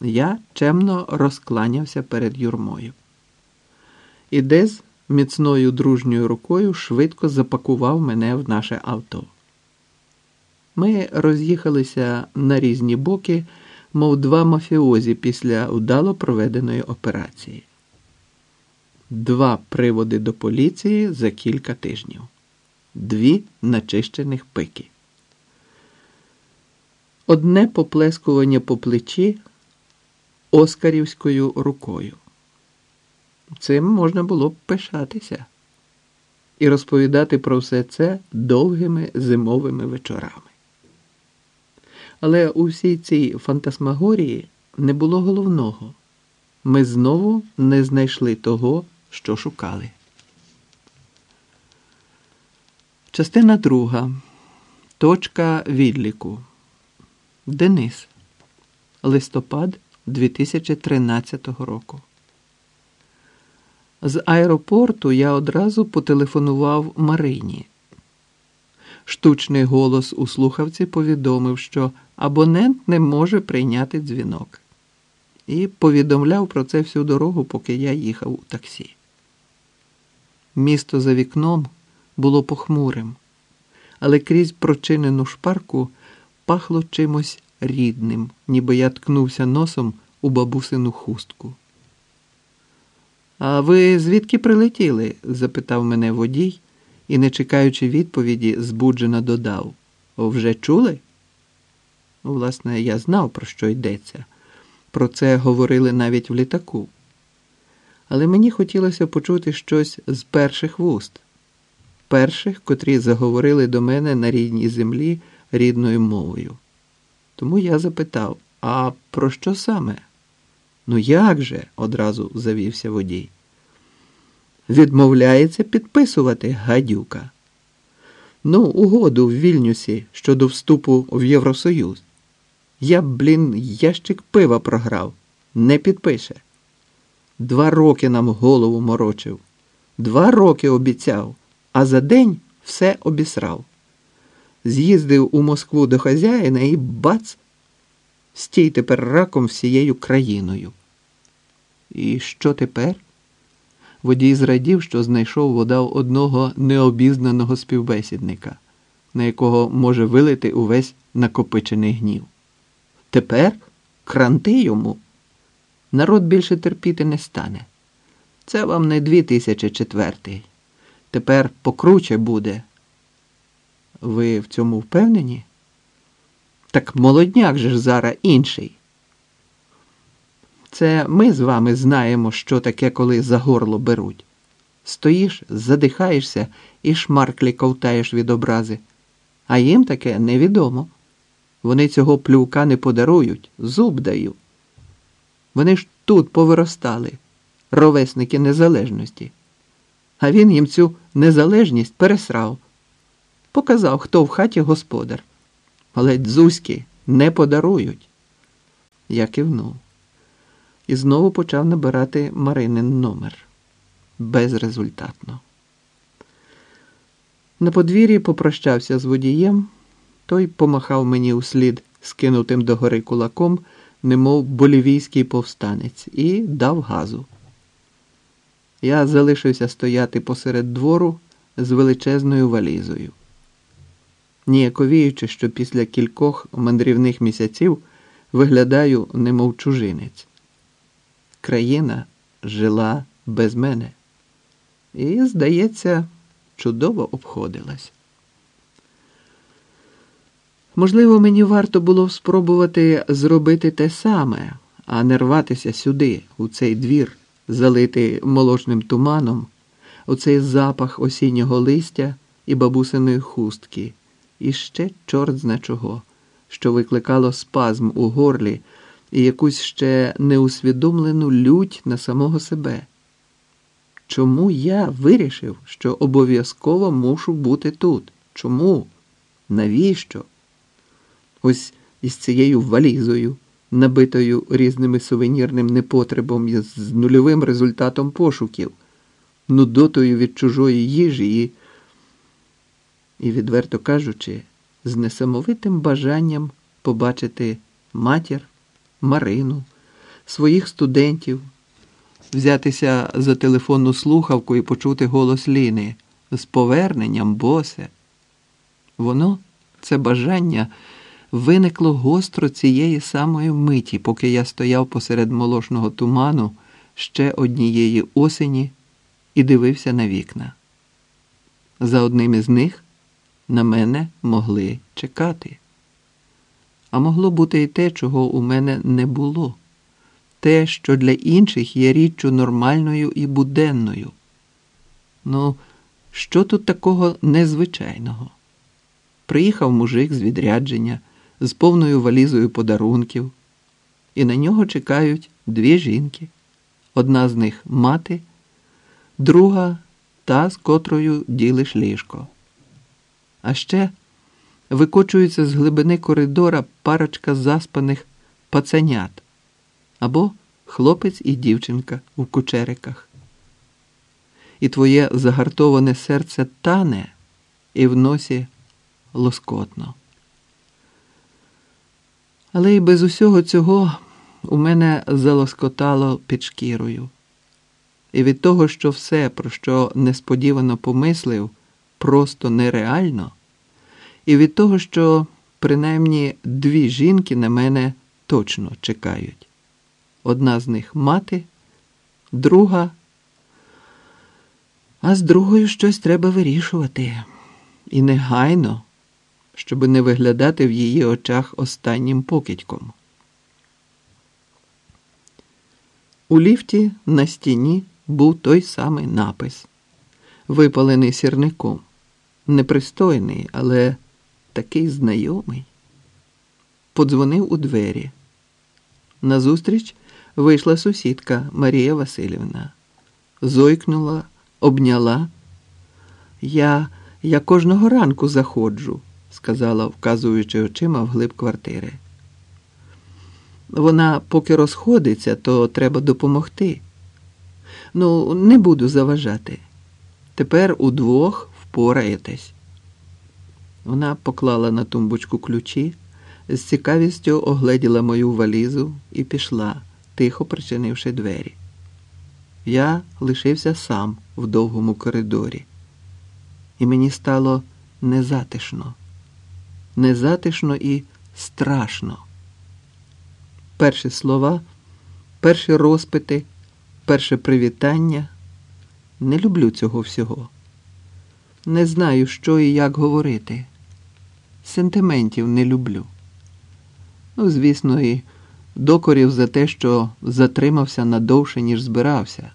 Я чемно розкланявся перед юрмою. І Дез міцною дружньою рукою швидко запакував мене в наше авто. Ми роз'їхалися на різні боки, мов два мафіозі після вдало проведеної операції. Два приводи до поліції за кілька тижнів, дві начищених пики. Одне поплескування по плечі оскарівською рукою. Цим можна було б пишатися і розповідати про все це довгими зимовими вечорами. Але у всій цій фантасмагорії не було головного. Ми знову не знайшли того, що шукали. Частина друга. Точка відліку. Денис. Листопад 2013 року. З аеропорту я одразу потелефонував Марині. Штучний голос у слухавці повідомив, що абонент не може прийняти дзвінок, і повідомляв про це всю дорогу, поки я їхав у таксі. Місто за вікном було похмурим, але крізь прочинену шпарку пахло чимось рідним, ніби я ткнувся носом у бабусину хустку. А ви звідки прилетіли? запитав мене водій і, не чекаючи відповіді, збуджено додав. Вже чули? Власне, я знав, про що йдеться. Про це говорили навіть в літаку. Але мені хотілося почути щось з перших вуст, перших, котрі заговорили до мене на рідній землі рідною мовою. Тому я запитав: а про що саме? Ну як же? одразу завівся водій. Відмовляється підписувати гадюка. Ну, угоду в Вільнюсі щодо вступу в Євросоюз. Я, блін, ящик пива програв, не підпише. Два роки нам голову морочив, два роки обіцяв, а за день все обісрав. З'їздив у Москву до хазяїна і бац! Стій тепер раком всією країною. І що тепер? Водій зрадів, що знайшов вода одного необізнаного співбесідника, на якого може вилити увесь накопичений гнів. Тепер кранти йому. Народ більше терпіти не стане. Це вам не 2004. Тепер покруче буде. Ви в цьому впевнені? Так молодняк же ж зараз інший. Це ми з вами знаємо, що таке, коли за горло беруть. Стоїш, задихаєшся і шмарклі ковтаєш від образи. А їм таке невідомо. Вони цього плювка не подарують, зуб дають. Вони ж тут повиростали, ровесники незалежності. А він їм цю незалежність пересрав. Показав, хто в хаті господар. Але дзузьки не подарують. Я кивнув і знову почав набирати Маринин номер. Безрезультатно. На подвір'ї попрощався з водієм, той помахав мені услід скинутим догори кулаком, немов болівійський повстанець, і дав газу. Я залишився стояти посеред двору з величезною валізою. Ніяковіючи, що після кількох мандрівних місяців виглядаю, немов чужинець країна жила без мене і, здається, чудово обходилась. Можливо, мені варто було спробувати зробити те саме, а не рватися сюди, у цей двір, залитий молочним туманом, у цей запах осіннього листя і бабусиної хустки, і ще чорт зна чого, що викликало спазм у горлі і якусь ще неусвідомлену лють на самого себе. Чому я вирішив, що обов'язково мушу бути тут? Чому? Навіщо? Ось із цією валізою, набитою різними сувенірним непотребом з нульовим результатом пошуків, нудотою від чужої їжі і, і, відверто кажучи, з несамовитим бажанням побачити матір. Марину, своїх студентів, взятися за телефонну слухавку і почути голос Ліни з поверненням, босе. Воно, це бажання, виникло гостро цієї самої миті, поки я стояв посеред молошного туману ще однієї осені і дивився на вікна. За одним із них на мене могли чекати. А могло бути і те, чого у мене не було, те, що для інших є річчю нормальною і буденною. Ну, що тут такого незвичайного? Приїхав мужик з відрядження з повною валізою подарунків, і на нього чекають дві жінки. Одна з них мати, друга та, з котрою ділиш ліжко. А ще викочується з глибини коридора парочка заспаних пацанят або хлопець і дівчинка у кучериках. І твоє загартоване серце тане і в носі лоскотно. Але й без усього цього у мене залоскотало під шкірою. І від того, що все, про що несподівано помислив, просто нереально, і від того, що принаймні дві жінки на мене точно чекають. Одна з них мати, друга, а з другою щось треба вирішувати. І негайно, щоби не виглядати в її очах останнім покидьком. У ліфті на стіні був той самий напис, випалений сірником, непристойний, але такий знайомий. Подзвонив у двері. Назустріч вийшла сусідка Марія Васильівна, зойкнула, обняла. Я я кожного ранку заходжу, сказала, вказуючи очима вглиб квартири. Вона поки розходиться, то треба допомогти. Ну, не буду заважати. Тепер удвох впораєтесь. Вона поклала на тумбочку ключі, з цікавістю огледіла мою валізу і пішла, тихо причинивши двері. Я лишився сам в довгому коридорі, і мені стало незатишно, незатишно і страшно. Перші слова, перші розпити, перше привітання. Не люблю цього всього. Не знаю, що і як говорити. Сентиментів не люблю. Ну, звісно, і докорів за те, що затримався надовше, ніж збирався.